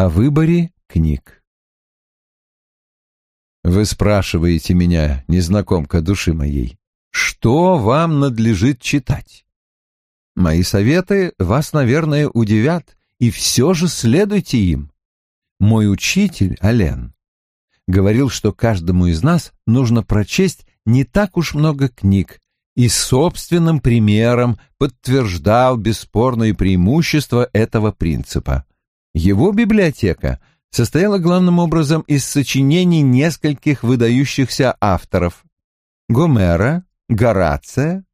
О выборе книг. Вы спрашиваете меня, незнакомка души моей, что вам надлежит читать? Мои советы вас, наверное, удивят, и все же следуйте им. Мой учитель, Ален, говорил, что каждому из нас нужно прочесть не так уж много книг, и собственным примером подтверждал бесспорные преимущества этого принципа. Его библиотека состояла главным образом из сочинений нескольких выдающихся авторов — Гомера, Горация,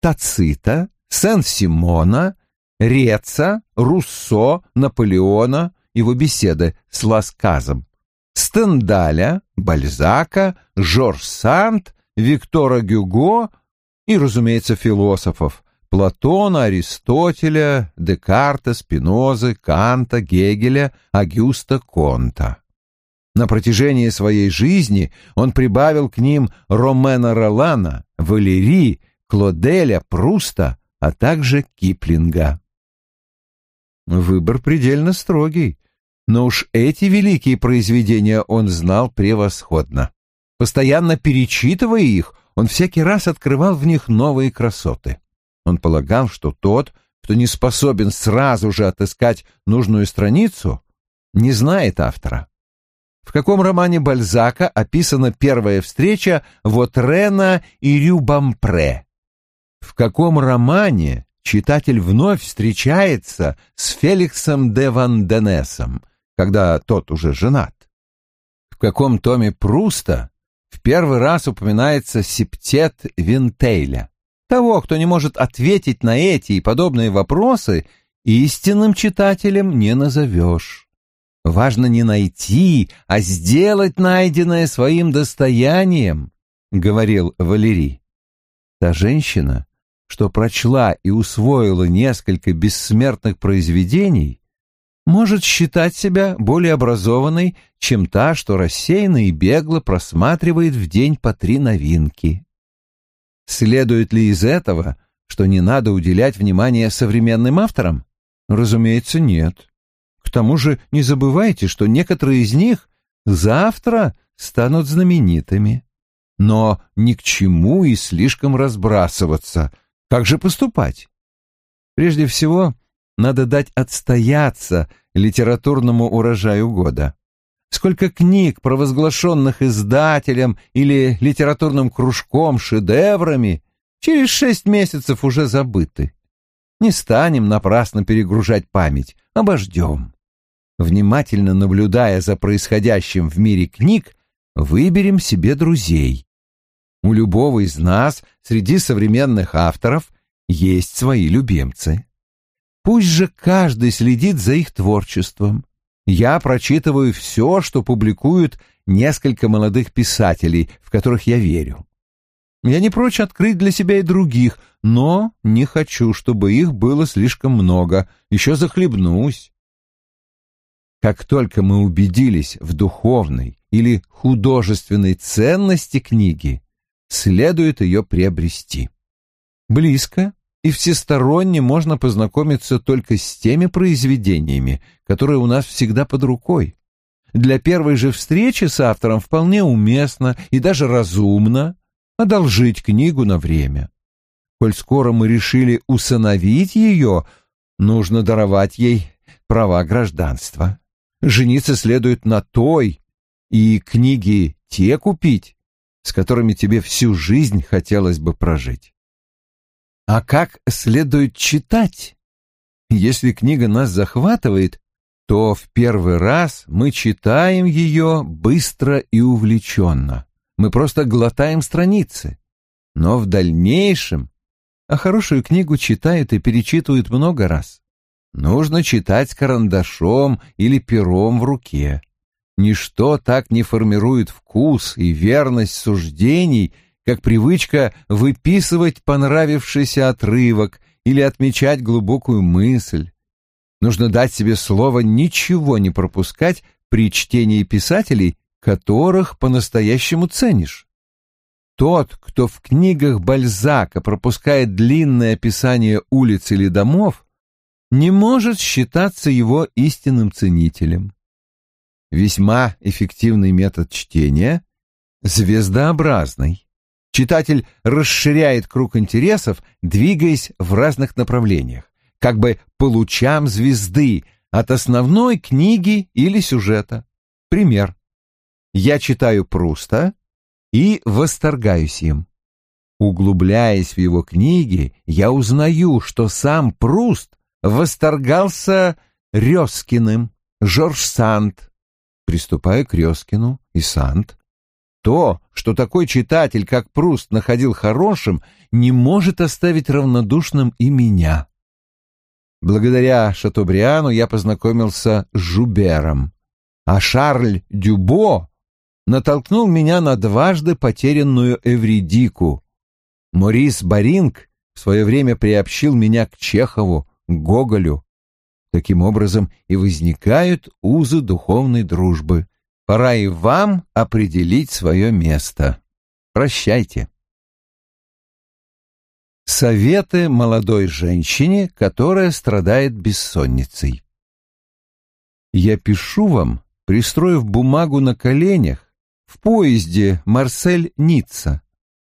Тацита, Сен-Симона, Реца, Руссо, Наполеона, его беседы с Ласказом, Стендаля, Бальзака, Жорж Санд, Виктора Гюго и, разумеется, философов Платона, Аристотеля, Декарта, Спинозы, Канта, Гегеля, Агюста Конта. На протяжении своей жизни он прибавил к ним Ромена Ролана, Валери, Клоделя, Пруста, а также Киплинга. Выбор предельно строгий, но уж эти великие произведения он знал превосходно. Постоянно перечитывая их, он всякий раз открывал в них новые красоты. Он полагал, что тот, кто не способен сразу же отыскать нужную страницу, не знает автора. В каком романе Бальзака описана первая встреча Вотрена и Рюбампре? В каком романе читатель вновь встречается с Феликсом де Ванденесом, когда тот уже женат? В каком томе Пруста в первый раз упоминается септет Винтейля? Того, кто не может ответить на эти и подобные вопросы, истинным читателем не назовешь. Важно не найти, а сделать найденное своим достоянием, — говорил Валерий. Та женщина, что прочла и усвоила несколько бессмертных произведений, может считать себя более образованной, чем та, что рассеянно и бегло просматривает в день по три новинки. Следует ли из этого, что не надо уделять внимание современным авторам? Разумеется, нет. К тому же не забывайте, что некоторые из них завтра станут знаменитыми. Но ни к чему и слишком разбрасываться. Как же поступать? Прежде всего, надо дать отстояться литературному урожаю года. Сколько книг, провозглашенных издателем или литературным кружком шедеврами, через шесть месяцев уже забыты. Не станем напрасно перегружать память, обождем. Внимательно наблюдая за происходящим в мире книг, выберем себе друзей. У любого из нас среди современных авторов есть свои любимцы. Пусть же каждый следит за их творчеством. Я прочитываю все, что публикуют несколько молодых писателей, в которых я верю. Я не прочь открыть для себя и других, но не хочу, чтобы их было слишком много, еще захлебнусь. Как только мы убедились в духовной или художественной ценности книги, следует ее приобрести. Близко и всесторонне можно познакомиться только с теми произведениями, которые у нас всегда под рукой. Для первой же встречи с автором вполне уместно и даже разумно одолжить книгу на время. Коль скоро мы решили усыновить ее, нужно даровать ей права гражданства. Жениться следует на той, и книги те купить, с которыми тебе всю жизнь хотелось бы прожить. А как следует читать? Если книга нас захватывает, то в первый раз мы читаем ее быстро и увлеченно. Мы просто глотаем страницы. Но в дальнейшем, а хорошую книгу читают и перечитывают много раз, нужно читать карандашом или пером в руке. Ничто так не формирует вкус и верность суждений – как привычка выписывать понравившийся отрывок или отмечать глубокую мысль. Нужно дать себе слово ничего не пропускать при чтении писателей, которых по-настоящему ценишь. Тот, кто в книгах Бальзака пропускает длинное описание улиц или домов, не может считаться его истинным ценителем. весьма эффективный метод чтения — звездообразный. Читатель расширяет круг интересов, двигаясь в разных направлениях, как бы по лучам звезды от основной книги или сюжета. Пример. Я читаю Пруста и восторгаюсь им. Углубляясь в его книги, я узнаю, что сам Пруст восторгался Резкиным, Жорж Санд. Приступая к Резкину и Санд, то, что такой читатель, как Пруст, находил хорошим, не может оставить равнодушным и меня. Благодаря Шатобриану я познакомился с Жубером, а Шарль Дюбо натолкнул меня на дважды потерянную Эвридику. Морис Баринг в свое время приобщил меня к Чехову, к Гоголю. Таким образом и возникают узы духовной дружбы. Пора и вам определить свое место. Прощайте. Советы молодой женщине, которая страдает бессонницей. Я пишу вам, пристроив бумагу на коленях, в поезде Марсель-Ницца.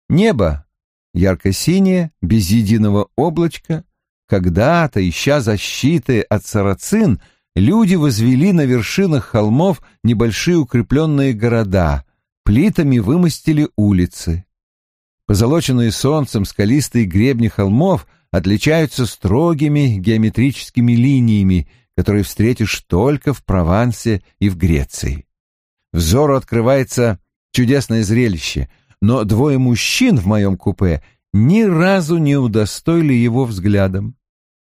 Небо ярко-синее, без единого облачка. Когда-то, ища защиты от сарацин, люди возвели на вершинах холмов небольшие укрепленные города, плитами вымостили улицы. Позолоченные солнцем скалистые гребни холмов отличаются строгими геометрическими линиями, которые встретишь только в Провансе и в Греции. Взору открывается чудесное зрелище, но двое мужчин в моем купе ни разу не удостоили его взглядом.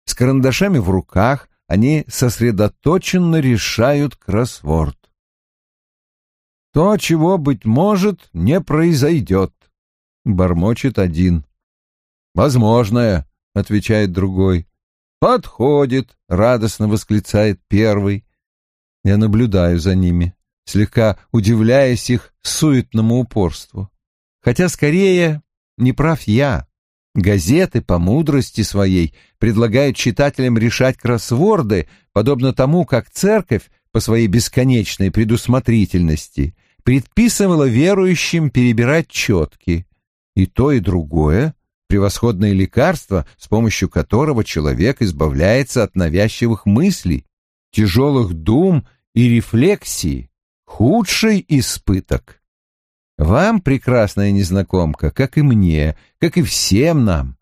С карандашами в руках они сосредоточенно решают кроссворд. То, чего, быть может, не произойдет, — бормочет один. «Возможное», — отвечает другой. «Подходит», — радостно восклицает первый. Я наблюдаю за ними, слегка удивляясь их суетному упорству. Хотя скорее не прав я. Газеты по мудрости своей предлагают читателям решать кроссворды, подобно тому, как церковь по своей бесконечной предусмотрительности предписывала верующим перебирать четки. И то, и другое — превосходное лекарство, с помощью которого человек избавляется от навязчивых мыслей, тяжелых дум и рефлексий, худший испыток. Вам, прекрасная незнакомка, как и мне, как и всем нам,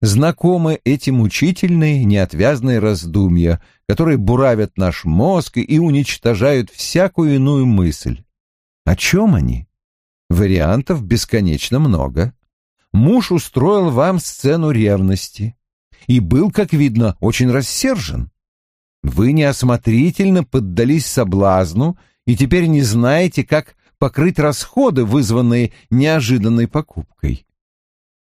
знакомы эти мучительные, неотвязные раздумья, которые буравят наш мозг и уничтожают всякую иную мысль. О чем они? Вариантов бесконечно много. Муж устроил вам сцену ревности и был, как видно, очень рассержен. Вы неосмотрительно поддались соблазну и теперь не знаете, как покрыть расходы, вызванные неожиданной покупкой.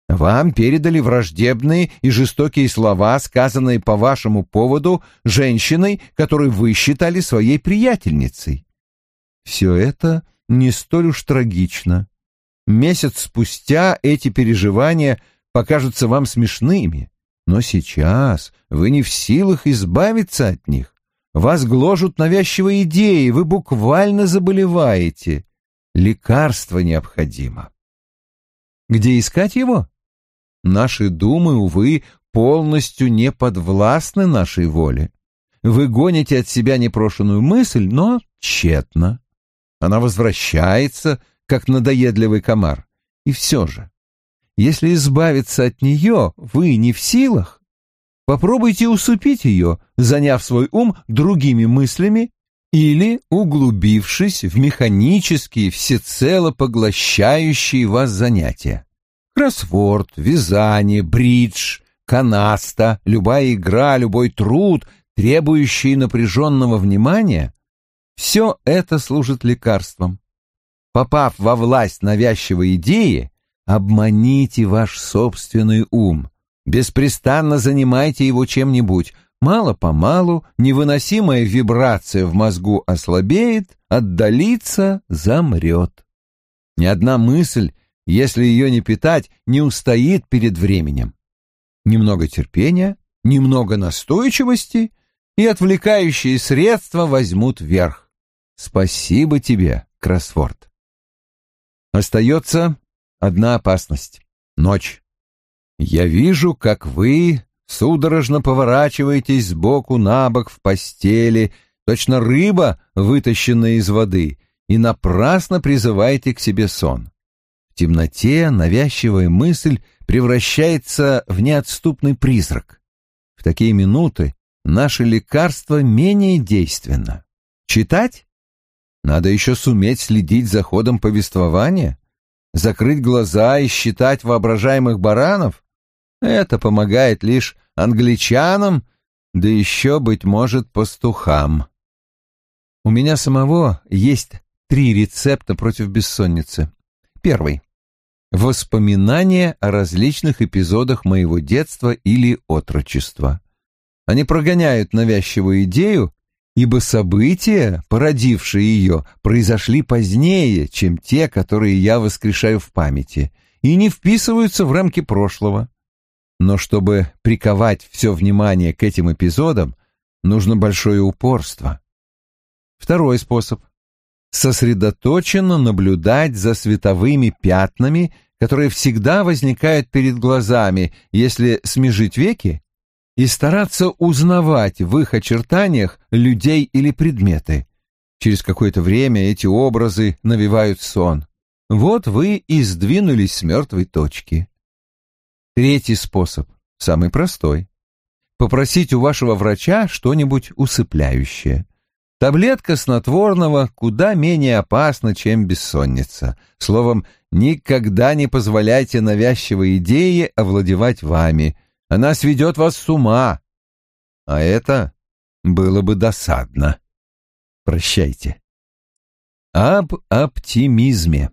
Вам передали враждебные и жестокие слова, сказанные по вашему поводу женщиной, которую вы считали своей приятельницей. Все это не столь уж трагично. Месяц спустя эти переживания покажутся вам смешными, но сейчас вы не в силах избавиться от них. Вас гложут навязчивые идеи, вы буквально заболеваете. Лекарство необходимо. Где искать его? Наши думы, увы, полностью не подвластны нашей воле. Вы гоните от себя непрошенную мысль, но тщетно. Она возвращается, как надоедливый комар. И все же, если избавиться от нее вы не в силах, попробуйте усыпить ее, заняв свой ум другими мыслями или углубившись в механические, всецело поглощающие вас занятия. Кроссворд, вязание, бридж, канаста, любая игра, любой труд, требующий напряженного внимания, все это служит лекарством. Попав во власть навязчивой идеи, обманите ваш собственный ум, беспрестанно занимайте его чем-нибудь, мало-помалу невыносимая вибрация в мозгу ослабеет, отдалится, замрет. Ни одна мысль, если ее не питать, не устоит перед временем. Немного терпения, немного настойчивости, и отвлекающие средства возьмут верх. Спасибо тебе, кроссворд. Остается одна опасность — ночь. Я вижу, как вы судорожно поворачиваетесь сбоку на бок в постели, точно рыба, вытащенная из воды, и напрасно призываете к себе сон. В темноте навязчивая мысль превращается в неотступный призрак. В такие минуты наше лекарство менее действенно. Читать? Надо еще суметь следить за ходом повествования, закрыть глаза и считать воображаемых баранов. Это помогает лишь англичанам, да еще, быть может, пастухам. У меня самого есть три рецепта против бессонницы. Первый. Воспоминания о различных эпизодах моего детства или отрочества. Они прогоняют навязчивую идею, ибо события, породившие ее, произошли позднее, чем те, которые я воскрешаю в памяти, и не вписываются в рамки прошлого. Но чтобы приковать все внимание к этим эпизодам, нужно большое упорство. Второй способ — сосредоточенно наблюдать за световыми пятнами, которые всегда возникают перед глазами, если смежить веки, и стараться узнавать в их очертаниях людей или предметы. Через какое-то время эти образы навевают сон. Вот вы и сдвинулись с мертвой точки. Третий способ, самый простой. Попросить у вашего врача что-нибудь усыпляющее. Таблетка снотворного куда менее опасна, чем бессонница. Словом, никогда не позволяйте навязчивой идее овладевать вами. Она сведет вас с ума. А это было бы досадно. Прощайте. Об оптимизме.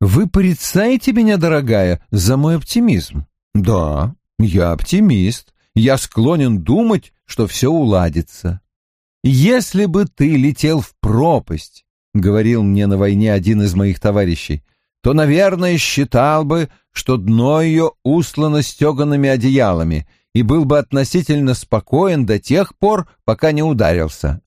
Вы порицаете меня, дорогая, за мой оптимизм? Да, я оптимист. Я склонен думать, что все уладится. Если бы ты летел в пропасть, говорил мне на войне один из моих товарищей, то, наверное, считал бы, что дно ее устлано стеганными одеялами и был бы относительно спокоен до тех пор, пока не ударился.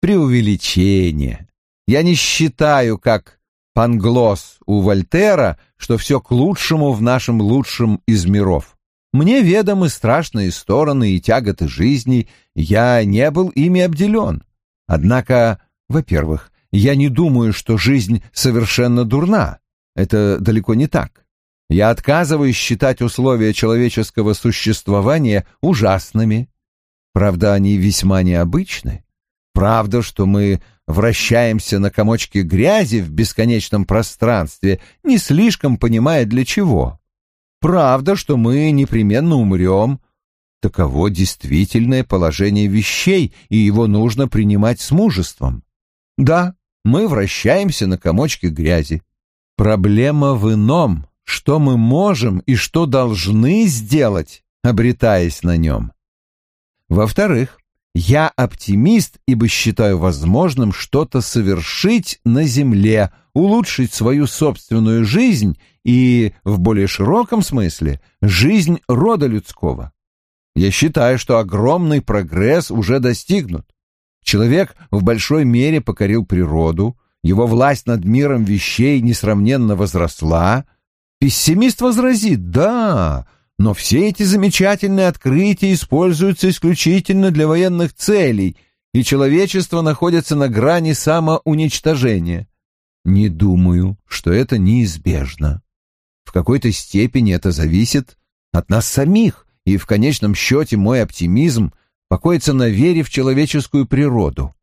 Преувеличение. Я не считаю, как Панглос у Вольтера, что все к лучшему в нашем лучшем из миров. Мне ведомы страшные стороны и тяготы жизни, я не был ими обделен. Однако, во-первых, я не думаю, что жизнь совершенно дурна. Это далеко не так. Я отказываюсь считать условия человеческого существования ужасными. Правда, они весьма необычны. Правда, что мы вращаемся на комочке грязи в бесконечном пространстве, не слишком понимая для чего. Правда, что мы непременно умрем. Таково действительное положение вещей, и его нужно принимать с мужеством. Да, мы вращаемся на комочке грязи. Проблема в ином, что мы можем и что должны сделать, обретаясь на нем. Во-вторых, я оптимист, ибо считаю возможным что-то совершить на Земле, улучшить свою собственную жизнь и, в более широком смысле, жизнь рода людского. Я считаю, что огромный прогресс уже достигнут. Человек в большой мере покорил природу, его власть над миром вещей несравненно возросла. Пессимист возразит, да, но все эти замечательные открытия используются исключительно для военных целей, и человечество находится на грани самоуничтожения. Не думаю, что это неизбежно. В какой-то степени это зависит от нас самих, и в конечном счете мой оптимизм покоится на вере в человеческую природу.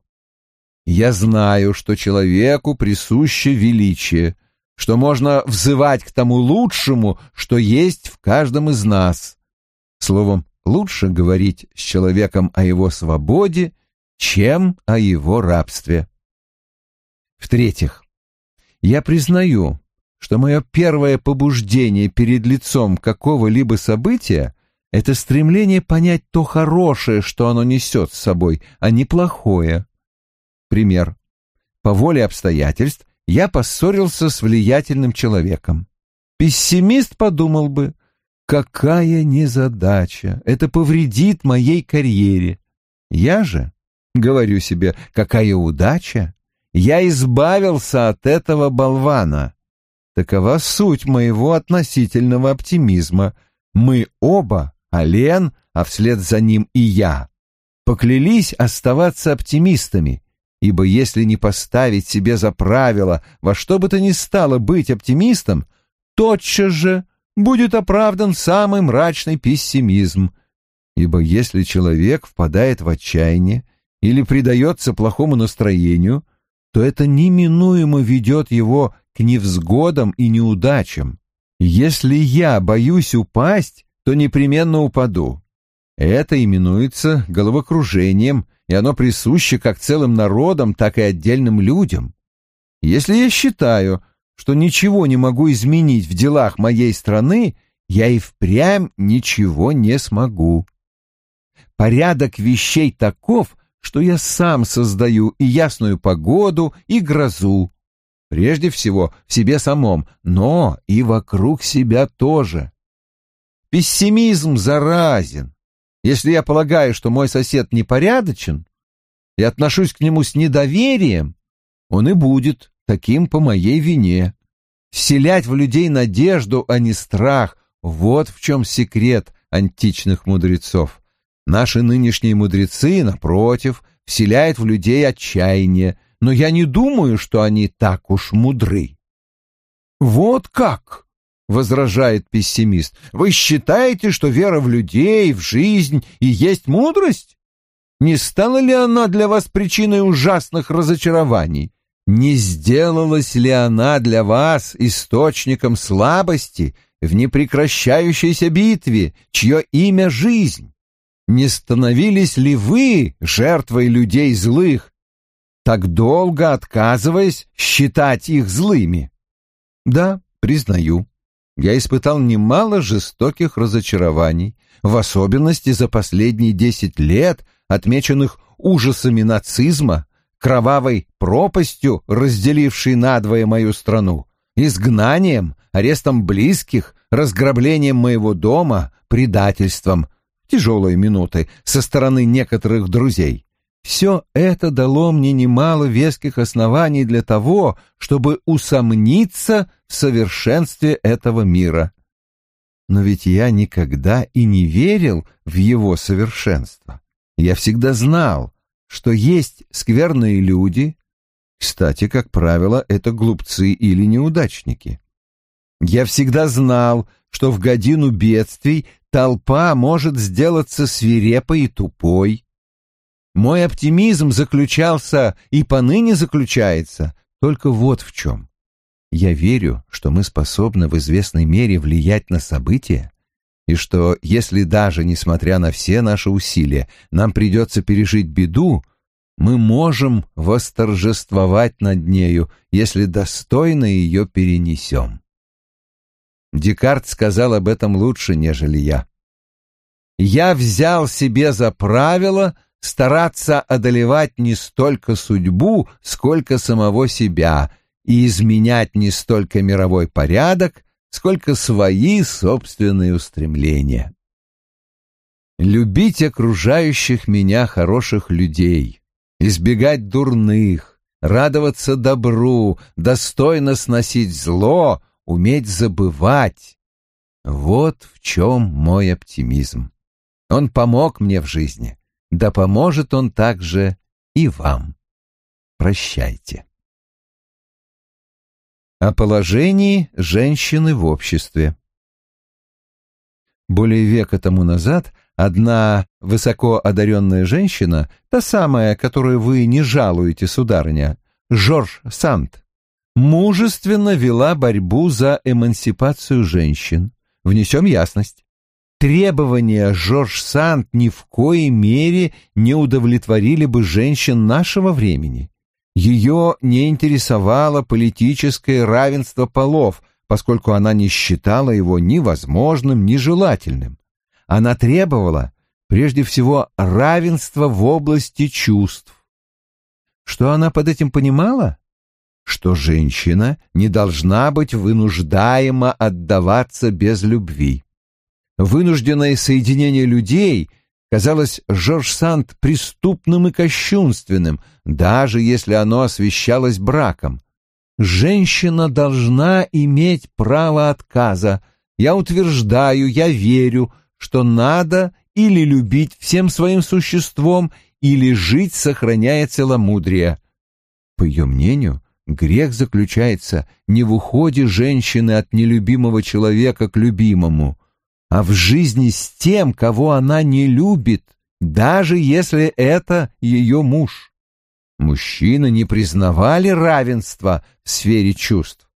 Я знаю, что человеку присуще величие, что можно взывать к тому лучшему, что есть в каждом из нас. Словом, лучше говорить с человеком о его свободе, чем о его рабстве. В-третьих, я признаю, что мое первое побуждение перед лицом какого-либо события — это стремление понять то хорошее, что оно несет с собой, а не плохое. Пример. По воле обстоятельств я поссорился с влиятельным человеком. Пессимист подумал бы, какая незадача, это повредит моей карьере. Я же Говорю себе, какая удача! Я избавился от этого болвана. Такова суть моего относительного оптимизма. Мы оба, Ален, а вслед за ним и я, поклялись оставаться оптимистами, ибо если не поставить себе за правило во что бы то ни стало быть оптимистом, тотчас же будет оправдан самый мрачный пессимизм, ибо если человек впадает в отчаяние или предается плохому настроению, то это неминуемо ведет его к невзгодам и неудачам. Если я боюсь упасть, то непременно упаду. Это именуется головокружением, и оно присуще как целым народам, так и отдельным людям. Если я считаю, что ничего не могу изменить в делах моей страны, я и впрямь ничего не смогу. Порядок вещей таков, что я сам создаю и ясную погоду, и грозу. Прежде всего в себе самом, но и вокруг себя тоже. Пессимизм заразен. Если я полагаю, что мой сосед непорядочен, и отношусь к нему с недоверием, он и будет таким по моей вине. Вселять в людей надежду, а не страх — вот в чем секрет античных мудрецов. Наши нынешние мудрецы, напротив, вселяют в людей отчаяние, но я не думаю, что они так уж мудры. «Вот как!» — возражает пессимист. «Вы считаете, что вера в людей, в жизнь и есть мудрость? Не стала ли она для вас причиной ужасных разочарований? Не сделалась ли она для вас источником слабости в непрекращающейся битве, чье имя — жизнь? не становились ли вы жертвой людей злых, так долго отказываясь считать их злыми? Да, признаю, я испытал немало жестоких разочарований, в особенности за последние десять лет, отмеченных ужасами нацизма, кровавой пропастью, разделившей надвое мою страну, изгнанием, арестом близких, разграблением моего дома, предательством, тяжелые минуты со стороны некоторых друзей. Все это дало мне немало веских оснований для того, чтобы усомниться в совершенстве этого мира. Но ведь я никогда и не верил в его совершенство. Я всегда знал, что есть скверные люди, кстати, как правило, это глупцы или неудачники. Я всегда знал, что в годину бедствий толпа может сделаться свирепой и тупой. Мой оптимизм заключался и поныне заключается только вот в чем. Я верю, что мы способны в известной мере влиять на события, и что, если даже, несмотря на все наши усилия, нам придется пережить беду, мы можем восторжествовать над нею, если достойно ее перенесем. Декарт сказал об этом лучше, нежели я. Я взял себе за правило стараться одолевать не столько судьбу, сколько самого себя, и изменять не столько мировой порядок, сколько свои собственные устремления. Любить окружающих меня хороших людей, избегать дурных, радоваться добру, достойно сносить зло — уметь забывать. Вот в чем мой оптимизм. Он помог мне в жизни, да поможет он также и вам. Прощайте. О положении женщины в обществе. Более века тому назад одна высоко одаренная женщина, та самая, которую вы не жалуете, сударыня, Жорж Санд, мужественно вела борьбу за эмансипацию женщин. Внесем ясность. Требования Жорж Санд ни в коей мере не удовлетворили бы женщин нашего времени. Ее не интересовало политическое равенство полов, поскольку она не считала его ни возможным, ни желательным. Она требовала, прежде всего, равенства в области чувств. Что она под этим понимала? что женщина не должна быть вынуждаема отдаваться без любви. Вынужденное соединение людей, казалось Жорж Санд преступным и кощунственным, даже если оно освещалось браком. Женщина должна иметь право отказа. Я утверждаю, я верю, что надо или любить всем своим существом, или жить, сохраняя целомудрие. По ее мнению, грех заключается не в уходе женщины от нелюбимого человека к любимому, а в жизни с тем, кого она не любит, даже если это ее муж. Мужчины не признавали равенства в сфере чувств.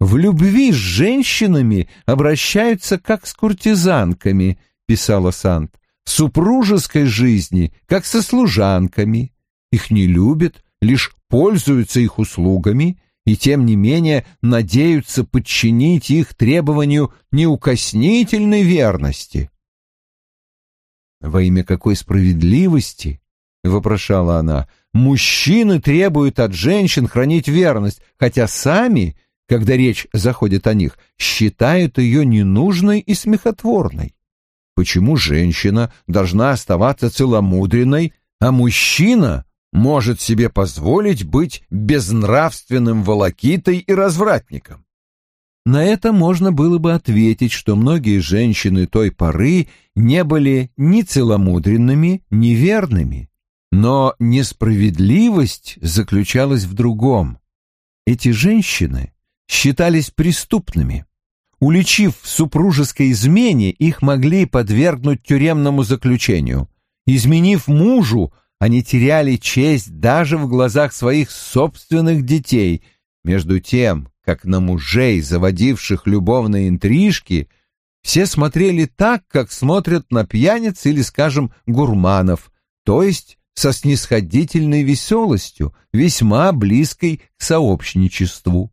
В любви с женщинами обращаются как с куртизанками, писала Сант, в супружеской жизни как со служанками. Их не любят, лишь пользуются их услугами и тем не менее надеются подчинить их требованию неукоснительной верности. «Во имя какой справедливости?» — вопрошала она. «Мужчины требуют от женщин хранить верность, хотя сами, когда речь заходит о них, считают ее ненужной и смехотворной. Почему женщина должна оставаться целомудренной, а мужчина может себе позволить быть безнравственным волокитой и развратником? На это можно было бы ответить, что многие женщины той поры не были ни целомудренными, ни верными. Но несправедливость заключалась в другом. Эти женщины считались преступными. Уличив в супружеской измене, их могли подвергнуть тюремному заключению. Изменив мужу, они теряли честь даже в глазах своих собственных детей, между тем, как на мужей, заводивших любовные интрижки, все смотрели так, как смотрят на пьяниц или, скажем, гурманов, то есть со снисходительной веселостью, весьма близкой к сообщничеству.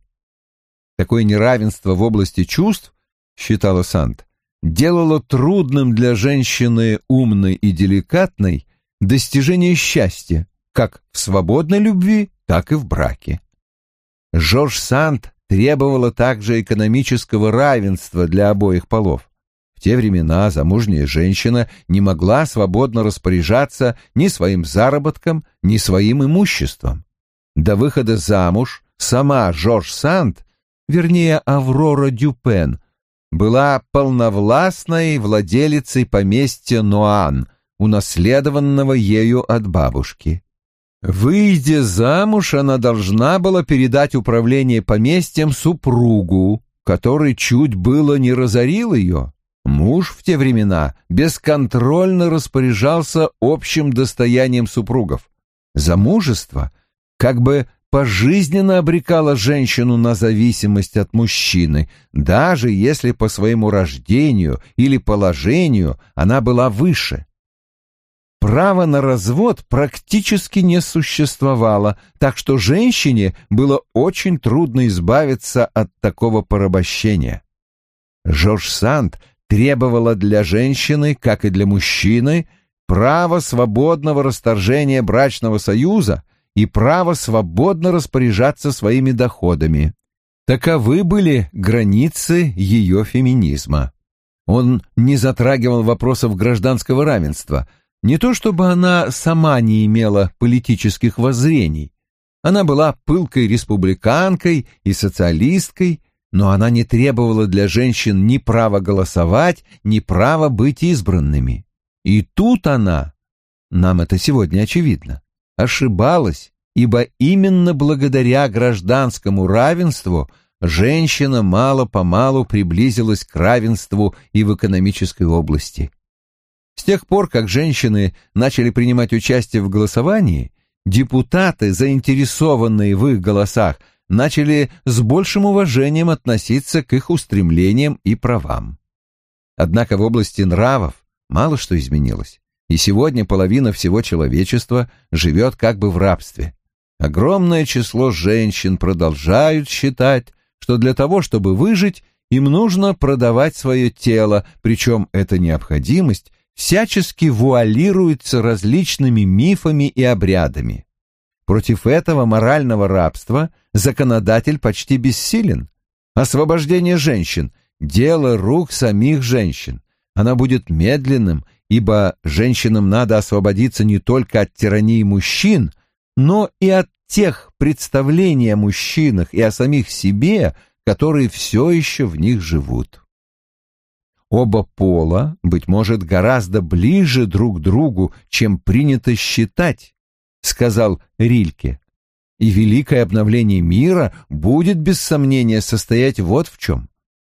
Такое неравенство в области чувств, считала Сант, делало трудным для женщины умной и деликатной достижение счастья как в свободной любви, так и в браке. Жорж Санд требовала также экономического равенства для обоих полов. В те времена замужняя женщина не могла свободно распоряжаться ни своим заработком, ни своим имуществом. До выхода замуж сама Жорж Санд, вернее Аврора Дюпен, была полновластной владелицей поместья Нуан – унаследованного ею от бабушки. Выйдя замуж, она должна была передать управление поместьем супругу, который чуть было не разорил ее. Муж в те времена бесконтрольно распоряжался общим достоянием супругов. Замужество как бы пожизненно обрекало женщину на зависимость от мужчины, даже если по своему рождению или положению она была выше. Права на развод практически не существовало, так что женщине было очень трудно избавиться от такого порабощения. Жорж Санд требовала для женщины, как и для мужчины, право свободного расторжения брачного союза и право свободно распоряжаться своими доходами. Таковы были границы ее феминизма. Он не затрагивал вопросов гражданского равенства – не то чтобы она сама не имела политических воззрений. Она была пылкой республиканкой и социалисткой, но она не требовала для женщин ни права голосовать, ни права быть избранными. И тут она, нам это сегодня очевидно, ошибалась, ибо именно благодаря гражданскому равенству женщина мало-помалу приблизилась к равенству и в экономической области. С тех пор, как женщины начали принимать участие в голосовании, депутаты, заинтересованные в их голосах, начали с большим уважением относиться к их устремлениям и правам. Однако в области нравов мало что изменилось, и сегодня половина всего человечества живет как бы в рабстве. Огромное число женщин продолжают считать, что для того, чтобы выжить, им нужно продавать свое тело, причем эта необходимость всячески вуалируется различными мифами и обрядами. Против этого морального рабства законодатель почти бессилен. Освобождение женщин – дело рук самих женщин. Она будет медленным ибо женщинам надо освободиться не только от тирании мужчин, но и от тех представлений о мужчинах и о самих себе, которые все еще в них живут. Оба пола, быть может, гораздо ближе друг к другу, чем принято считать, сказал Рильке. И великое обновление мира будет без сомнения состоять вот в чем.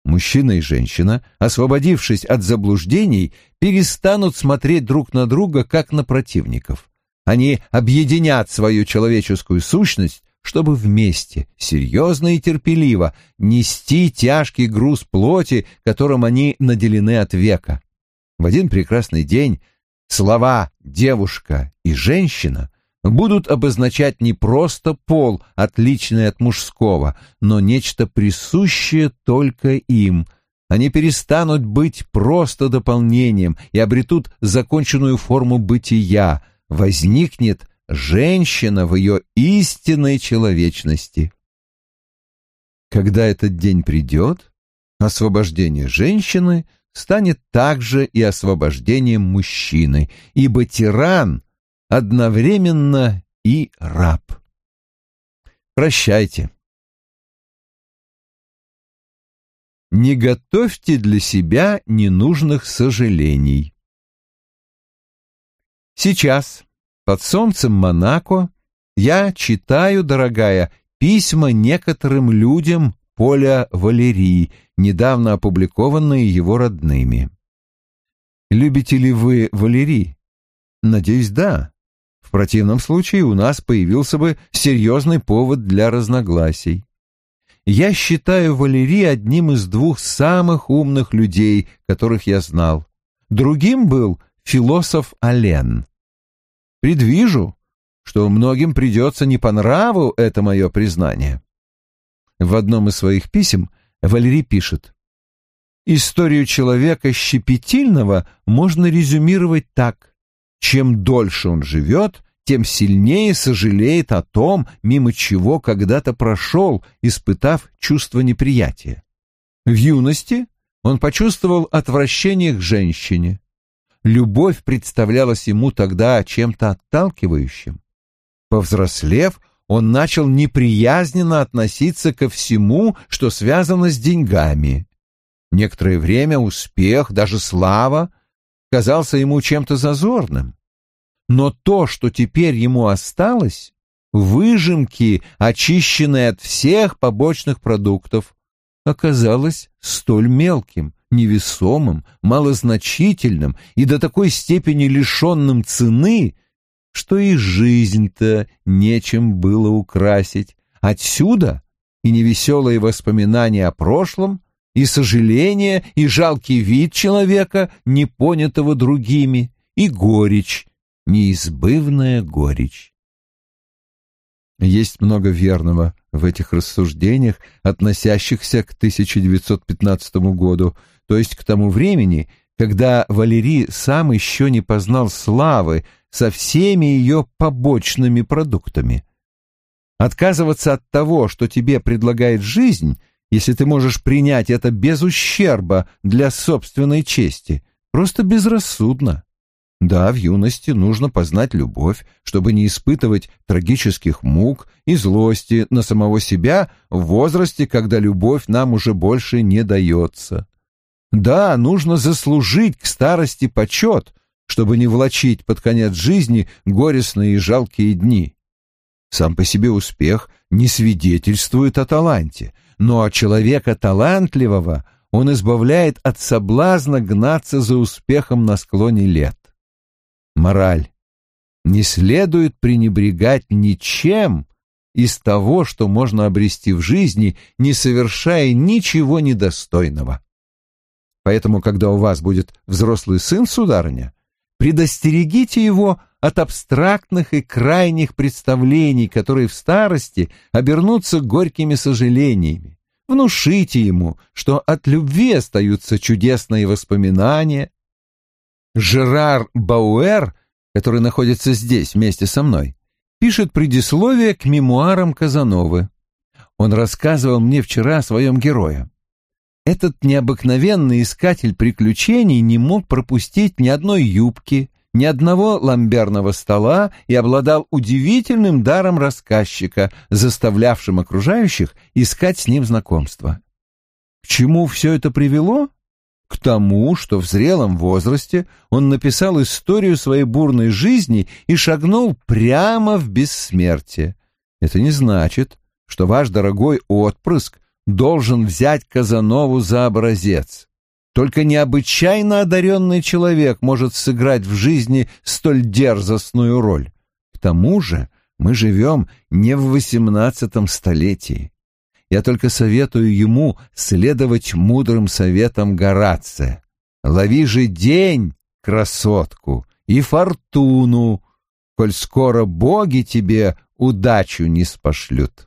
Мужчина и женщина, освободившись от заблуждений, перестанут смотреть друг на друга, как на противников. Они объединят свою человеческую сущность, чтобы вместе, серьезно и терпеливо, нести тяжкий груз плоти, которым они наделены от века. В один прекрасный день слова «девушка» и «женщина» будут обозначать не просто пол, отличный от мужского, но нечто присущее только им. Они перестанут быть просто дополнением и обретут законченную форму бытия. Возникнет женщина в ее истинной человечности. Когда этот день придет, освобождение женщины станет также и освобождением мужчины, ибо тиран одновременно и раб. Прощайте. Не готовьте для себя ненужных сожалений. Сейчас, под солнцем Монако, я читаю, дорогая, письма некоторым людям Поля Валерии, недавно опубликованные его родными. Любите ли вы Валерий? Надеюсь, да. В противном случае у нас появился бы серьезный повод для разногласий. Я считаю Валерий одним из двух самых умных людей, которых я знал. Другим был философ Ален. Предвижу, что многим придется не по нраву это мое признание. В одном из своих писем Валерий пишет «Историю человека щепетильного можно резюмировать так. Чем дольше он живет, тем сильнее сожалеет о том, мимо чего когда-то прошел, испытав чувство неприятия. В юности он почувствовал отвращение к женщине. Любовь представлялась ему тогда чем-то отталкивающим. Повзрослев, он начал неприязненно относиться ко всему, что связано с деньгами. Некоторое время успех, даже слава, казался ему чем-то зазорным. Но то, что теперь ему осталось, выжимки, очищенные от всех побочных продуктов, оказалось столь мелким, невесомым, малозначительным и до такой степени лишенным цены, что и жизнь-то нечем было украсить. Отсюда и невеселые воспоминания о прошлом, и сожаление, и жалкий вид человека, не понятого другими, и горечь, неизбывная горечь. Есть много верного в этих рассуждениях, относящихся к 1915 году, то есть к тому времени, когда Валерий сам еще не познал славы со всеми ее побочными продуктами. Отказываться от того, что тебе предлагает жизнь — если ты можешь принять это без ущерба для собственной чести, просто безрассудно. Да, в юности нужно познать любовь, чтобы не испытывать трагических мук и злости на самого себя в возрасте, когда любовь нам уже больше не дается. Да, нужно заслужить к старости почет, чтобы не влачить под конец жизни горестные и жалкие дни. Сам по себе успех не свидетельствует о таланте, но человека талантливого он избавляет от соблазна гнаться за успехом на склоне лет. Мораль. Не следует пренебрегать ничем из того, что можно обрести в жизни, не совершая ничего недостойного. Поэтому, когда у вас будет взрослый сын, сударыня, предостерегите его от абстрактных и крайних представлений, которые в старости обернутся горькими сожалениями. Внушите ему, что от любви остаются чудесные воспоминания. Жерар Бауэр, который находится здесь вместе со мной, пишет предисловие к мемуарам Казановы. Он рассказывал мне вчера о своем герое. Этот необыкновенный искатель приключений не мог пропустить ни одной юбки, ни одного ламберного стола и обладал удивительным даром рассказчика, заставлявшим окружающих искать с ним знакомство. К чему все это привело? К тому, что в зрелом возрасте он написал историю своей бурной жизни и шагнул прямо в бессмертие. Это не значит, что ваш дорогой отпрыск должен взять Казанову за образец. Только необычайно одаренный человек может сыграть в жизни столь дерзостную роль. К тому же мы живем не в восемнадцатом столетии. Я только советую ему следовать мудрым советам Горация. Лови же день, красотку, и фортуну, коль скоро боги тебе удачу не спошлют.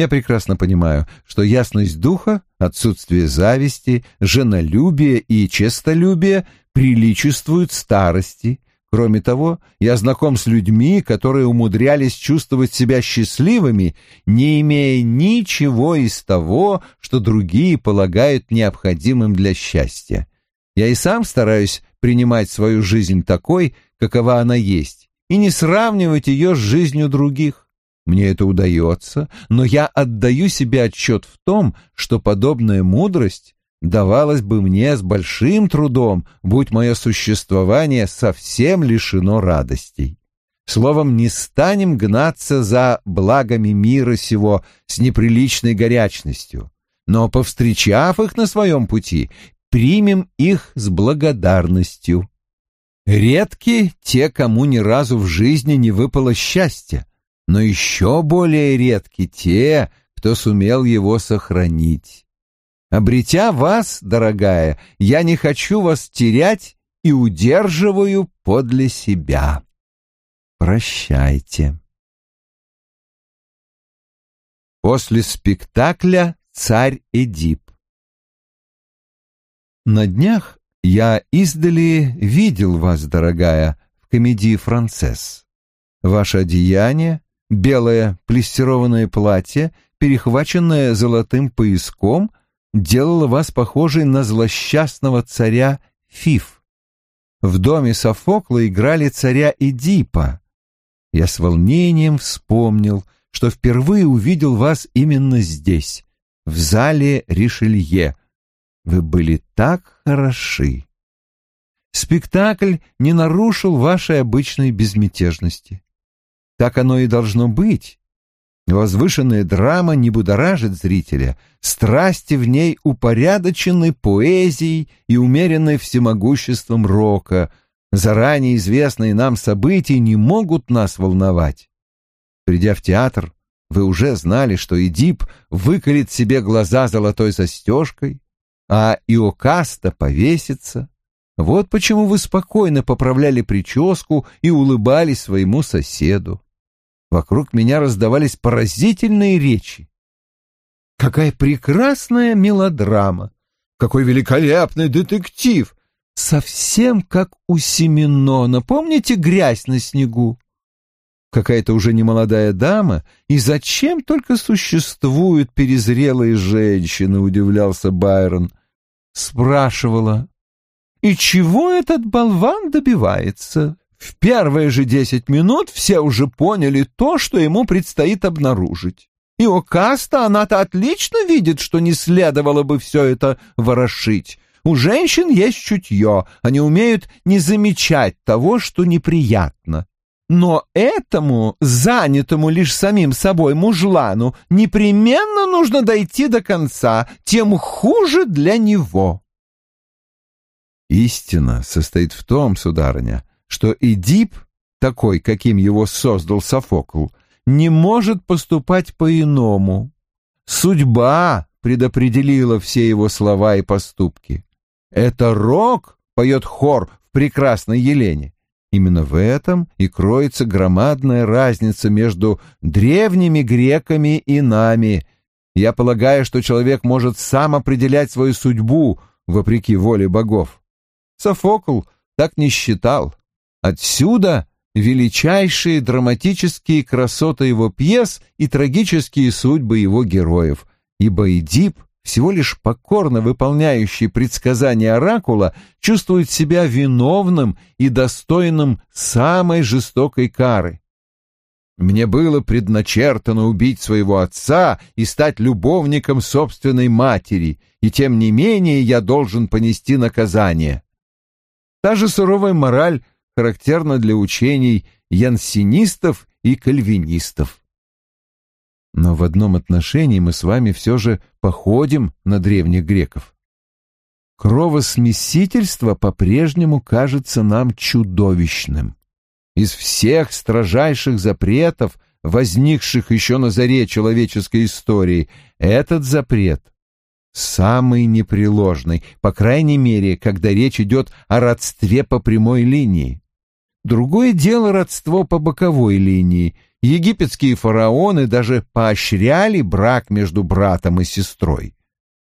Я прекрасно понимаю, что ясность духа, отсутствие зависти, женолюбие и честолюбие приличествуют старости. Кроме того, я знаком с людьми, которые умудрялись чувствовать себя счастливыми, не имея ничего из того, что другие полагают необходимым для счастья. Я и сам стараюсь принимать свою жизнь такой, какова она есть, и не сравнивать ее с жизнью других. Мне это удается, но я отдаю себе отчет в том, что подобная мудрость давалась бы мне с большим трудом, будь мое существование совсем лишено радостей. Словом, не станем гнаться за благами мира сего с неприличной горячностью, но, повстречав их на своем пути, примем их с благодарностью. Редки те, кому ни разу в жизни не выпало счастья, но еще более редки те, кто сумел его сохранить. Обретя вас, дорогая, я не хочу вас терять и удерживаю подле себя. Прощайте. После спектакля «Царь Эдип». На днях я издали видел вас, дорогая, в комедии «Францесс». Ваше одеяние, Белое плестированное платье, перехваченное золотым пояском, делало вас похожей на злосчастного царя Фиф. В доме Софокла играли царя Эдипа. Я с волнением вспомнил, что впервые увидел вас именно здесь, в зале Ришелье. Вы были так хороши. Спектакль не нарушил вашей обычной безмятежности. Так оно и должно быть. Возвышенная драма не будоражит зрителя, страсти в ней упорядочены поэзией и умеренной всемогуществом рока. Заранее известные нам события не могут нас волновать. Придя в театр, вы уже знали, что Эдип выколет себе глаза золотой застежкой, а Иокаста повесится. Вот почему вы спокойно поправляли прическу и улыбались своему соседу. Вокруг меня раздавались поразительные речи. Какая прекрасная мелодрама! Какой великолепный детектив! Совсем как у Семенона. Помните грязь на снегу? Какая-то уже немолодая дама, и зачем только существуют перезрелые женщины, удивлялся Байрон. Спрашивала, и чего этот болван добивается? В первые же десять минут все уже поняли то, что ему предстоит обнаружить. И Окаста она-то отлично видит, что не следовало бы все это ворошить. У женщин есть чутье, они умеют не замечать того, что неприятно. Но этому, занятому лишь самим собой мужлану, непременно нужно дойти до конца, тем хуже для него. Истина состоит в том, сударыня, что Эдип, такой, каким его создал Софокл, не может поступать по-иному. Судьба предопределила все его слова и поступки. Это рок, поет хор в прекрасной Елене. Именно в этом и кроется громадная разница между древними греками и нами. Я полагаю, что человек может сам определять свою судьбу, вопреки воле богов. Софокл так не считал. Отсюда величайшие драматические красоты его пьес и трагические судьбы его героев, ибо Эдип всего лишь покорно выполняющий предсказания оракула, чувствует себя виновным и достойным самой жестокой кары. Мне было предначертано убить своего отца и стать любовником собственной матери, и тем не менее я должен понести наказание. Та же суровая мораль характерна для учений янсинистов и кальвинистов. Но в одном отношении мы с вами все же походим на древних греков. Кровосмесительство по-прежнему кажется нам чудовищным. Из всех строжайших запретов, возникших еще на заре человеческой истории, этот запрет самый непреложный, по крайней мере, когда речь идет о родстве по прямой линии. Другое дело родство по боковой линии. Египетские фараоны даже поощряли брак между братом и сестрой.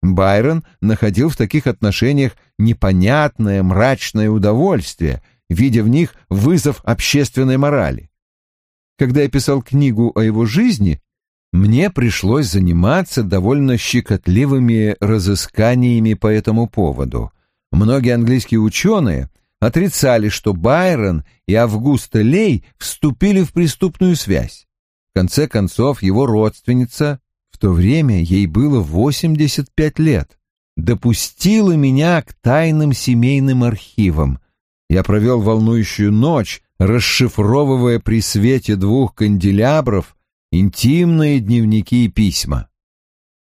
Байрон находил в таких отношениях непонятное мрачное удовольствие, видя в них вызов общественной морали. Когда я писал книгу о его жизни, мне пришлось заниматься довольно щекотливыми разысканиями по этому поводу. Многие английские ученые отрицали, что Байрон и Августа Лей вступили в преступную связь. В конце концов, его родственница, в то время ей было 85 лет, допустила меня к тайным семейным архивам. Я провел волнующую ночь, расшифровывая при свете двух канделябров интимные дневники и письма.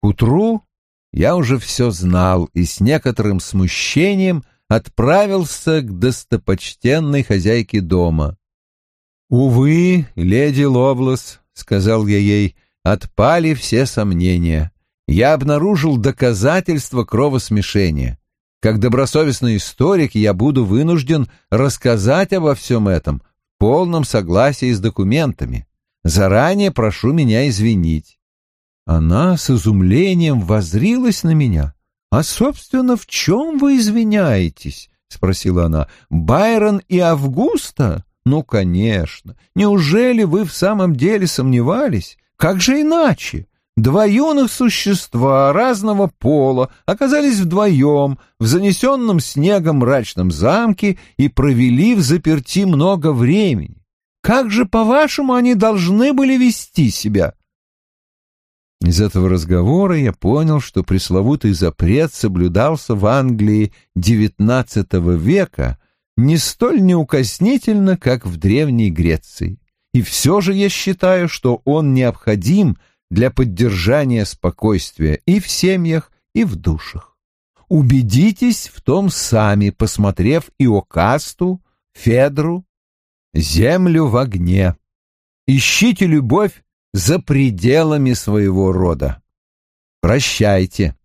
К утру я уже все знал и с некоторым смущением отправился к достопочтенной хозяйке дома. «Увы, леди Ловлас», — сказал я ей, — «отпали все сомнения. Я обнаружил доказательства кровосмешения. Как добросовестный историк я буду вынужден рассказать обо всем этом в полном согласии с документами. Заранее прошу меня извинить». Она с изумлением возрилась на меня. «А, собственно, в чем вы извиняетесь?» — спросила она. «Байрон и Августа? Ну, конечно. Неужели вы в самом деле сомневались? Как же иначе? Два юных существа разного пола оказались вдвоем в занесенном снегом мрачном замке и провели в заперти много времени. Как же, по-вашему, они должны были вести себя? Из этого разговора я понял, что пресловутый запрет соблюдался в Англии XIX века не столь неукоснительно, как в Древней Греции. И все же я считаю, что он необходим для поддержания спокойствия и в семьях, и в душах. Убедитесь в том сами, посмотрев Иокасту, Федру землю в огне. Ищите любовь за пределами своего рода. Прощайте.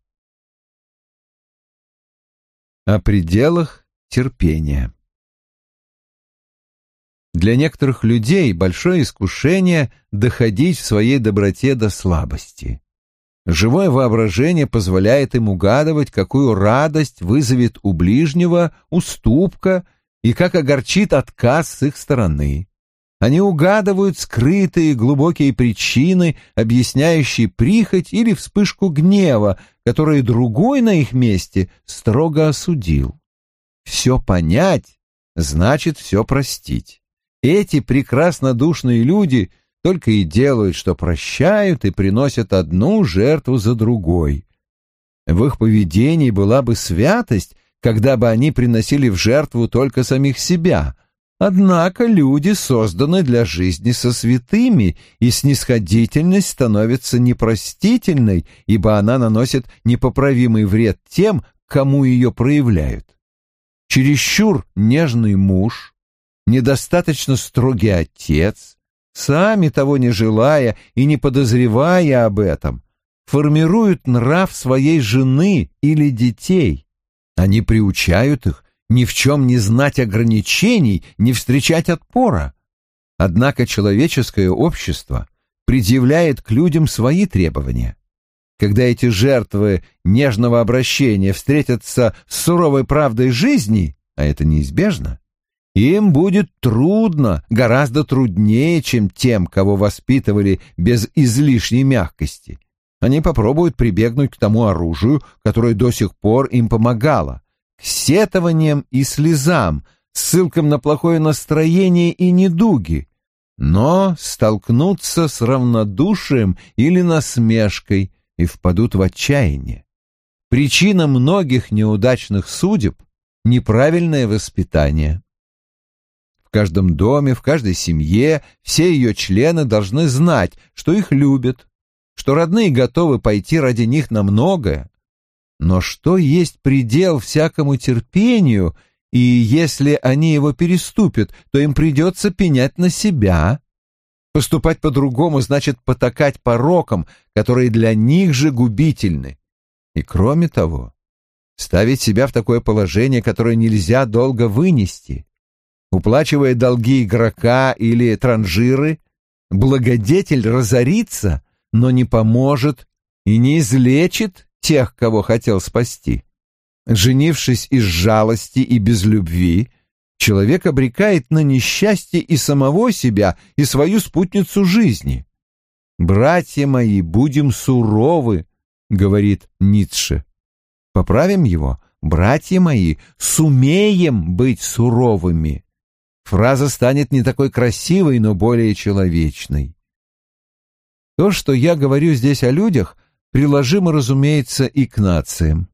О пределах терпения. Для некоторых людей большое искушение доходить в своей доброте до слабости. Живое воображение позволяет им угадывать, какую радость вызовет у ближнего уступка и как огорчит отказ с их стороны. Они угадывают скрытые глубокие причины, объясняющие прихоть или вспышку гнева, которые другой на их месте строго осудил. Все понять значит все простить. Эти прекраснодушные люди только и делают, что прощают и приносят одну жертву за другой. В их поведении была бы святость, когда бы они приносили в жертву только самих себя. Однако люди созданы для жизни со святыми, и снисходительность становится непростительной, ибо она наносит непоправимый вред тем, кому ее проявляют. Чересчур нежный муж, недостаточно строгий отец, сами того не желая и не подозревая об этом, формируют нрав своей жены или детей, они приучают их ни в чем не знать ограничений, не встречать отпора. Однако человеческое общество предъявляет к людям свои требования. Когда эти жертвы нежного обращения встретятся с суровой правдой жизни, а это неизбежно, им будет трудно, гораздо труднее, чем тем, кого воспитывали без излишней мягкости. Они попробуют прибегнуть к тому оружию, которое до сих пор им помогало, сетованиям и слезам, ссылкам на плохое настроение и недуги, но столкнутся с равнодушием или насмешкой и впадут в отчаяние. Причина многих неудачных судеб — неправильное воспитание. В каждом доме, в каждой семье все ее члены должны знать, что их любят, что родные готовы пойти ради них на многое. Но что есть предел всякому терпению, и если они его переступят, то им придется пенять на себя. Поступать по-другому значит потакать порокам, которые для них же губительны. И кроме того, ставить себя в такое положение, которое нельзя долго вынести. Уплачивая долги игрока или транжиры, благодетель разорится, но не поможет и не излечит тех, кого хотел спасти. Женившись из жалости и без любви, человек обрекает на несчастье и самого себя, и свою спутницу жизни. «Братья мои, будем суровы», — говорит Ницше. Поправим его, братья мои, сумеем быть суровыми. Фраза станет не такой красивой, но более человечной. То, что я говорю здесь о людях, приложимо, разумеется, и к нациям.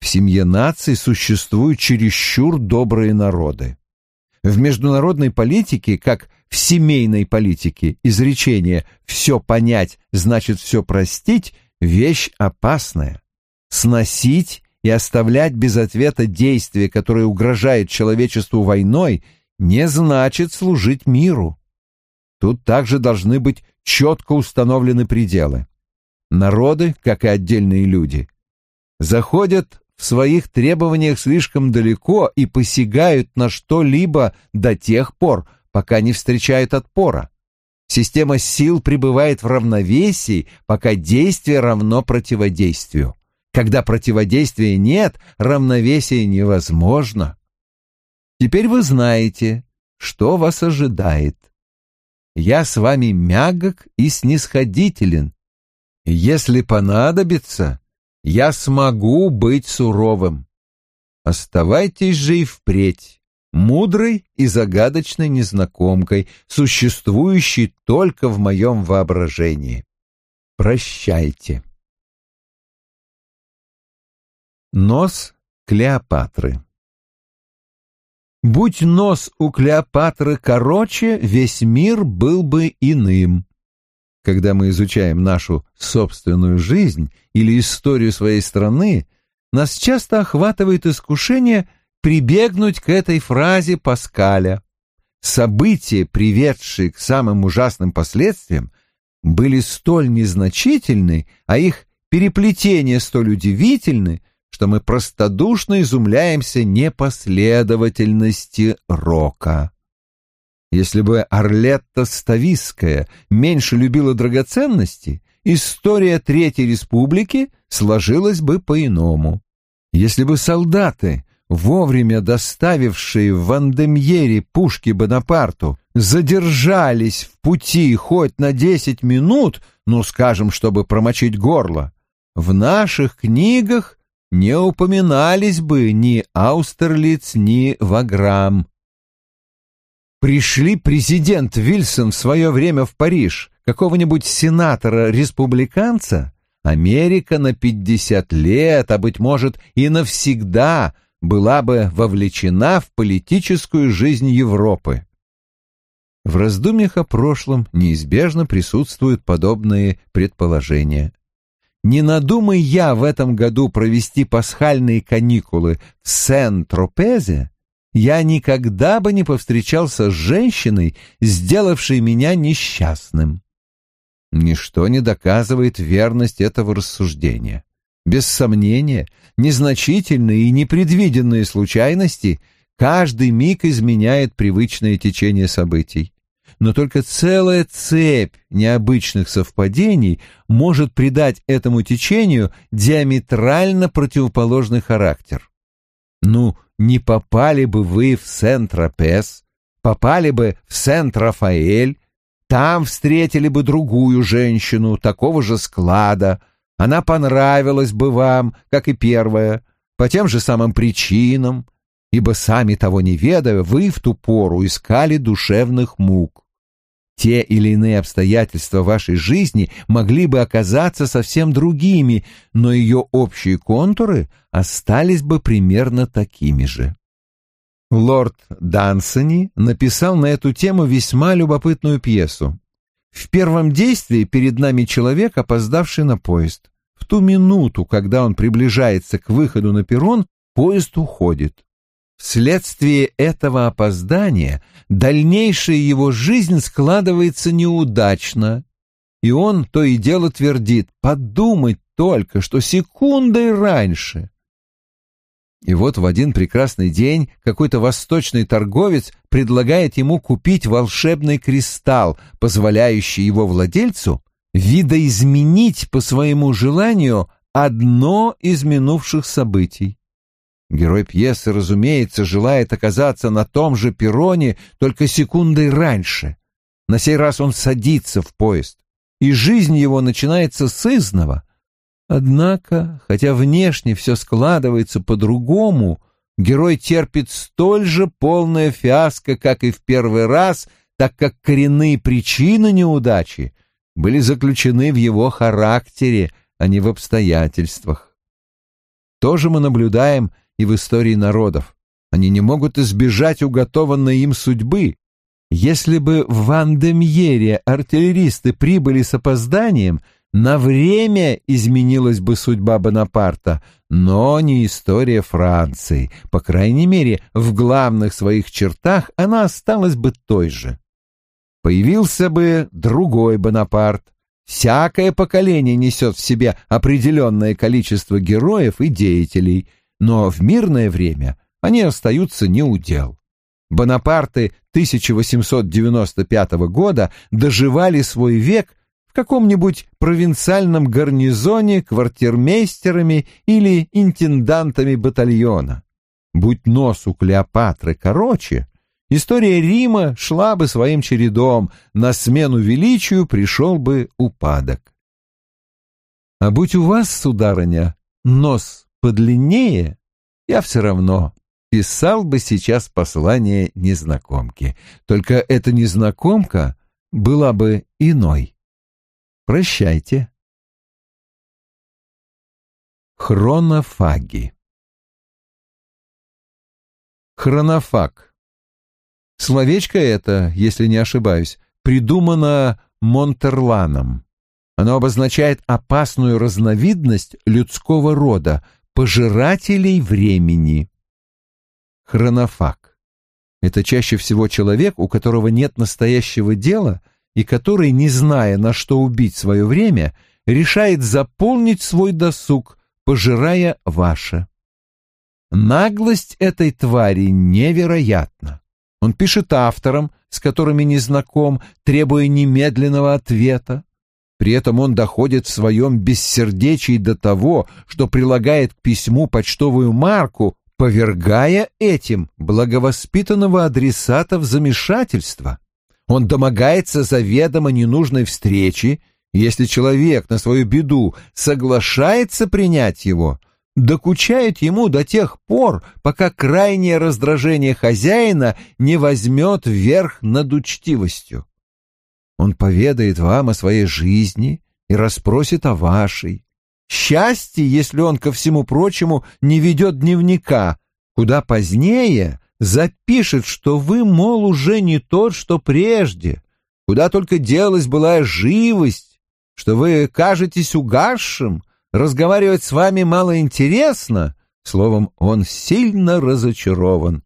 В семье наций существуют чересчур добрые народы. В международной политике, как в семейной политике, изречение «все понять значит все простить» вещь опасная. Сносить и оставлять без ответа действия, которые угрожают человечеству войной, не значит служить миру. Тут также должны быть четко установлены пределы. Народы, как и отдельные люди, заходят в своих требованиях слишком далеко и посягают на что-либо до тех пор, пока не встречают отпора. Система сил пребывает в равновесии, пока действие равно противодействию. Когда противодействия нет, равновесие невозможно. Теперь вы знаете, что вас ожидает. Я с вами мягок и снисходителен. Если понадобится, я смогу быть суровым. Оставайтесь же и впредь мудрой и загадочной незнакомкой, существующей только в моем воображении. Прощайте. Нос Клеопатры Будь нос у Клеопатры короче, весь мир был бы иным. Когда мы изучаем нашу собственную жизнь или историю своей страны, нас часто охватывает искушение прибегнуть к этой фразе Паскаля. События, приведшие к самым ужасным последствиям, были столь незначительны, а их переплетение столь удивительны, что мы простодушно изумляемся непоследовательности рока. Если бы Орлетта Ставиская меньше любила драгоценности, история Третьей Республики сложилась бы по-иному. Если бы солдаты вовремя доставившие в Вандемьере пушки Бонапарту, задержались в пути хоть на десять минут, ну, скажем, чтобы промочить горло, в наших книгах не упоминались бы ни Аустерлиц, ни Ваграм. Пришли президент Вильсон в свое время в Париж, какого-нибудь сенатора-республиканца, Америка на пятьдесят лет, а, быть может, и навсегда — была бы вовлечена в политическую жизнь Европы. В раздумьях о прошлом неизбежно присутствуют подобные предположения. Не надумай я в этом году провести пасхальные каникулы в Сен-Тропезе, я никогда бы не повстречался с женщиной, сделавшей меня несчастным. Ничто не доказывает верность этого рассуждения. Без сомнения, незначительные и непредвиденные случайности каждый миг изменяет привычное течение событий. Но только целая цепь необычных совпадений может придать этому течению диаметрально противоположный характер. Ну, не попали бы вы в Сент-Тропес, попали бы в Сент-Рафаэль, там встретили бы другую женщину такого же склада, Она понравилась бы вам, как и первая, по тем же самым причинам, ибо сами того не ведая, вы в ту пору искали душевных мук. Те или иные обстоятельства вашей жизни могли бы оказаться совсем другими, но ее общие контуры остались бы примерно такими же. Лорд Дансони написал на эту тему весьма любопытную пьесу. В первом действии перед нами человек, опоздавший на поезд. В ту минуту, когда он приближается к выходу на перрон, поезд уходит. Вследствие этого опоздания дальнейшая его жизнь складывается неудачно, и он то и дело твердит «подумать только, что секундой раньше». И вот в один прекрасный день какой-то восточный торговец предлагает ему купить волшебный кристалл, позволяющий его владельцу видоизменить по своему желанию одно из минувших событий. Герой пьесы, разумеется, желает оказаться на том же перроне только секундой раньше. На сей раз он садится в поезд, и жизнь его начинается с изного. Однако, хотя внешне все складывается по-другому, герой терпит столь же полное фиаско, как и в первый раз, так как коренные причины неудачи были заключены в его характере, а не в обстоятельствах. То же мы наблюдаем и в истории народов. Они не могут избежать уготованной им судьбы. Если бы в Вандемьере артиллеристы прибыли с опозданием, на время изменилась бы судьба Бонапарта, но не история Франции. По крайней мере, в главных своих чертах она осталась бы той же. Появился бы другой Бонапарт. Всякое поколение несет в себе определенное количество героев и деятелей – но в мирное время они остаются неудел. Бонапарты 1895 года доживали свой век в каком-нибудь провинциальном гарнизоне квартирмейстерами или интендантами батальона. Будь нос у Клеопатры короче, история Рима шла бы своим чередом, на смену величию пришел бы упадок. А будь у вас, сударыня, нос подлиннее, я все равно писал бы сейчас послание незнакомке. Только эта незнакомка была бы иной. Прощайте. Хронофаги Хронофаг. Словечко это, если не ошибаюсь, придумано Монтерланом. Оно обозначает опасную разновидность людского рода, пожирателей времени. Хронофаг. Это чаще всего человек, у которого нет настоящего дела и который, не зная, на что убить свое время, решает заполнить свой досуг, пожирая ваше. Наглость этой твари невероятна. Он пишет авторам, с которыми не знаком, требуя немедленного ответа. При этом он доходит в своем бессердечии до того, что прилагает к письму почтовую марку, повергая этим благовоспитанного адресата в замешательство. Он домогается заведомо ненужной встречи, если человек на свою беду соглашается принять его, докучает ему до тех пор, пока крайнее раздражение хозяина не возьмет верх над учтивостью. Он поведает вам о своей жизни и расспросит о вашей. Счастье, если он, ко всему прочему, не ведет дневника, куда позднее запишет, что вы, мол, уже не тот, что прежде, куда только делась была живость, что вы кажетесь угасшим, разговаривать с вами мало интересно, словом, он сильно разочарован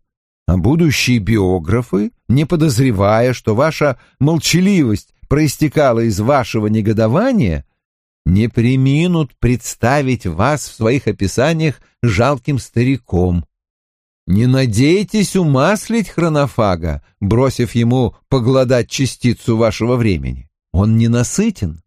а будущие биографы, не подозревая, что ваша молчаливость проистекала из вашего негодования, не приминут представить вас в своих описаниях жалким стариком. Не надейтесь умаслить хронофага, бросив ему погладать частицу вашего времени. Он ненасытен.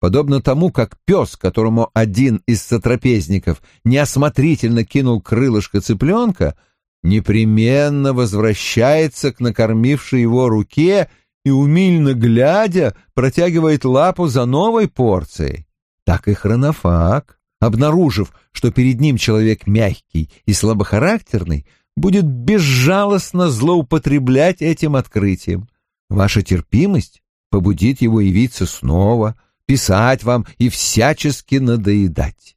Подобно тому, как пес, которому один из сотрапезников неосмотрительно кинул крылышко цыпленка, непременно возвращается к накормившей его руке и, умильно глядя, протягивает лапу за новой порцией. так и хронофаг, обнаружив, что перед ним человек мягкий и слабохарактерный, будет безжалостно злоупотреблять этим открытием. Ваша терпимость побудит его явиться снова, писать вам и всячески надоедать.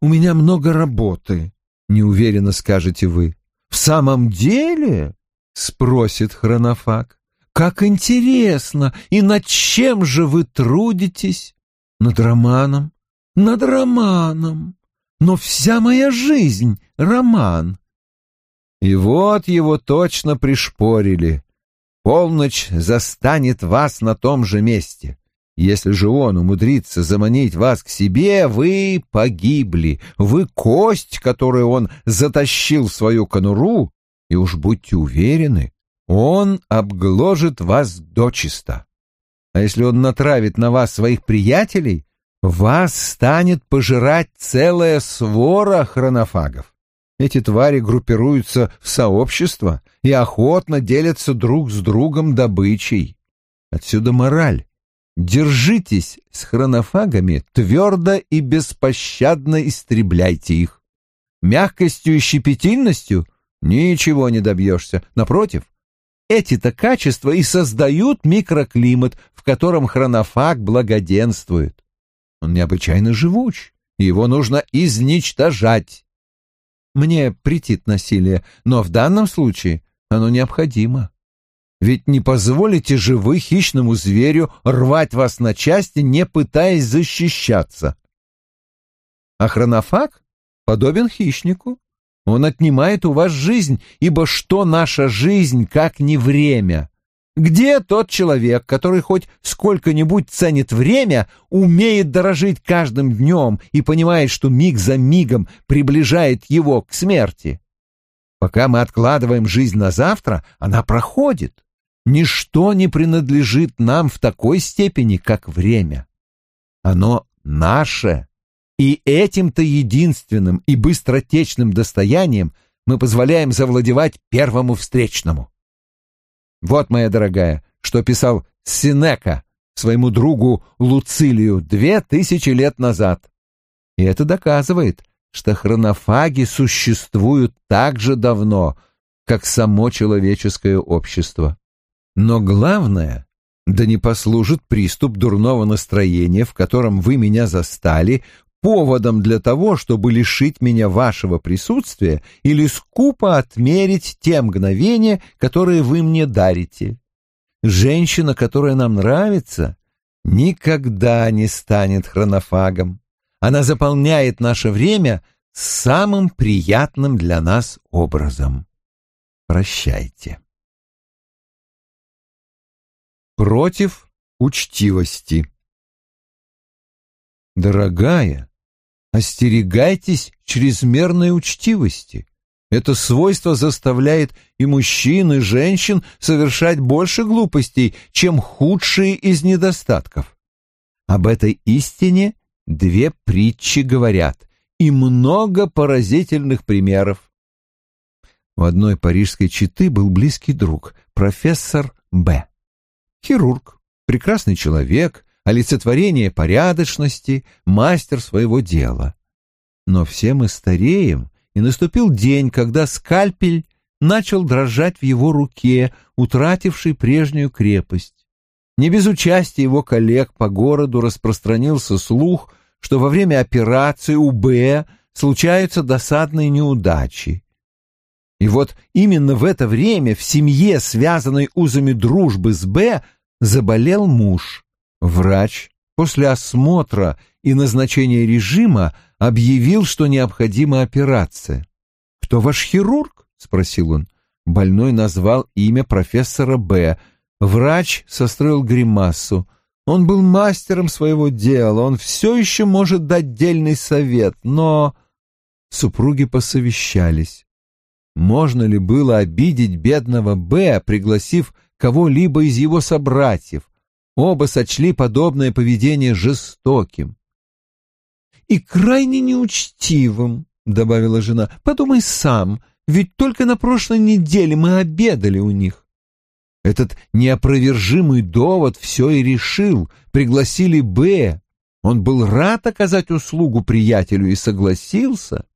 «У меня много работы», — неуверенно скажете вы. «В самом деле?» — спросит хронофаг. «Как интересно! И над чем же вы трудитесь?» «Над романом, над романом. Но вся моя жизнь — роман». И вот его точно пришпорили. Полночь застанет вас на том же месте. Если же он умудрится заманить вас к себе, вы погибли, вы кость, которую он затащил в свою конуру, и уж будьте уверены, он обгложит вас дочисто. А если он натравит на вас своих приятелей, вас станет пожирать целая свора хронофагов. Эти твари группируются в сообщества и охотно делятся друг с другом добычей. Отсюда мораль. Держитесь с хронофагами твердо и беспощадно истребляйте их. Мягкостью и щепетильностью ничего не добьешься. Напротив, эти-то качества и создают микроклимат, в котором хронофаг благоденствует. Он необычайно живуч, его нужно изничтожать. Мне претит насилие, но в данном случае оно необходимо. Ведь не позволите же вы хищному зверю рвать вас на части, не пытаясь защищаться. А хронофаг подобен хищнику. Он отнимает у вас жизнь, ибо что наша жизнь, как не время? Где тот человек, который хоть сколько-нибудь ценит время, умеет дорожить каждым днем и понимает, что миг за мигом приближает его к смерти? Пока мы откладываем жизнь на завтра, она проходит. Ничто не принадлежит нам в такой степени, как время. Оно наше, и этим-то единственным и быстротечным достоянием мы позволяем завладевать первому встречному. Вот, моя дорогая, что писал Синека своему другу Луцилию две тысячи лет назад. И это доказывает, что хронофаги существуют так же давно, как само человеческое общество. Но главное, да не послужит приступ дурного настроения, в котором вы меня застали, поводом для того, чтобы лишить меня вашего присутствия или скупо отмерить те мгновения, которые вы мне дарите. Женщина, которая нам нравится, никогда не станет хронофагом. Она заполняет наше время самым приятным для нас образом. Прощайте. Против учтивости Дорогая, Остерегайтесь чрезмерной учтивости. Это свойство заставляет и мужчин, и женщин совершать больше глупостей, чем худшие из недостатков. Об этой истине две притчи говорят, и много поразительных примеров. У одной парижской четы был близкий друг, профессор Б. Хирург, прекрасный человек, олицетворение порядочности, мастер своего дела. Но все мы стареем, и наступил день, когда скальпель начал дрожать в его руке, утративший прежнюю крепость. Не без участия его коллег по городу распространился слух, что во время операции у Б случаются досадные неудачи. И вот именно в это время в семье, связанной узами дружбы с Б, заболел муж. Врач после осмотра и назначения режима объявил, что необходима операция. «Кто ваш хирург?» — спросил он. Больной назвал имя профессора Б. Врач состроил гримасу. Он был мастером своего дела, он все еще может дать дельный совет, но... Супруги посовещались. Можно ли было обидеть бедного Б, пригласив кого-либо из его собратьев? Оба сочли подобное поведение жестоким. «И крайне неучтивым», — добавила жена. «Подумай сам, ведь только на прошлой неделе мы обедали у них». Этот неопровержимый довод все и решил. Пригласили Б. Он был рад оказать услугу приятелю и согласился.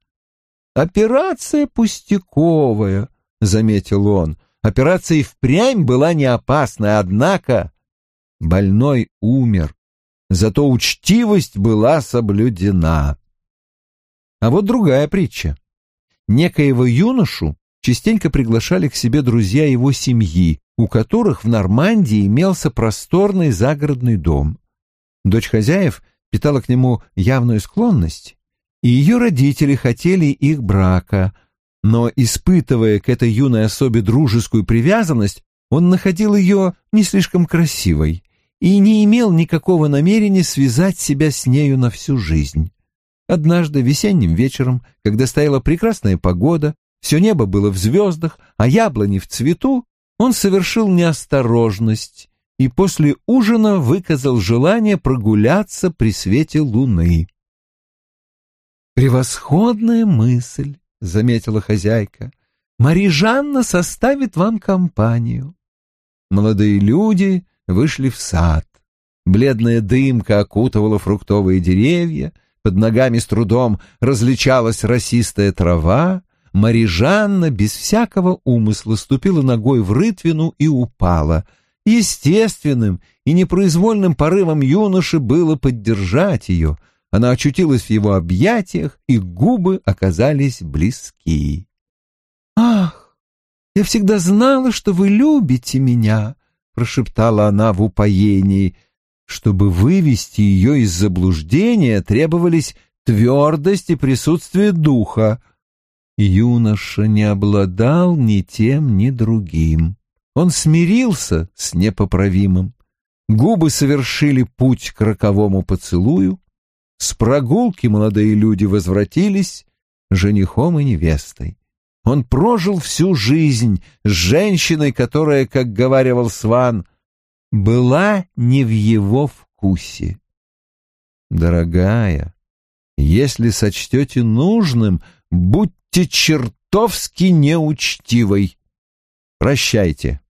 «Операция пустяковая», — заметил он. Операция и впрямь была не опасной, однако больной умер. Зато учтивость была соблюдена. А вот другая притча. Некоего юношу частенько приглашали к себе друзья его семьи, у которых в Нормандии имелся просторный загородный дом. Дочь хозяев питала к нему явную склонность, и ее родители хотели их брака, но, испытывая к этой юной особе дружескую привязанность, он находил ее не слишком красивой и не имел никакого намерения связать себя с нею на всю жизнь. Однажды весенним вечером, когда стояла прекрасная погода, все небо было в звездах, а яблони в цвету, он совершил неосторожность и после ужина выказал желание прогуляться при свете луны. «Превосходная мысль», — заметила хозяйка. «Мари Жанна составит вам компанию». Молодые люди вышли в сад. Бледная дымка окутывала фруктовые деревья, под ногами с трудом различалась росистая трава, Марижанна без всякого умысла ступила ногой в рытвину и упала. Естественным и непроизвольным порывом юноши было поддержать ее. Она очутилась в его объятиях, и губы оказались близки. «Ах, я всегда знала, что вы любите меня», — прошептала она в упоении. Чтобы вывести ее из заблуждения, требовались твердость и присутствие духа. Юноша не обладал ни тем, ни другим. Он смирился с непоправимым. Губы совершили путь к роковому поцелую. С прогулки молодые люди возвратились женихом и невестой. Он прожил всю жизнь с женщиной, которая, как говаривал Сван, была не в его вкусе. Дорогая, если сочтете нужным, будьте чертовски неучтивой. Прощайте.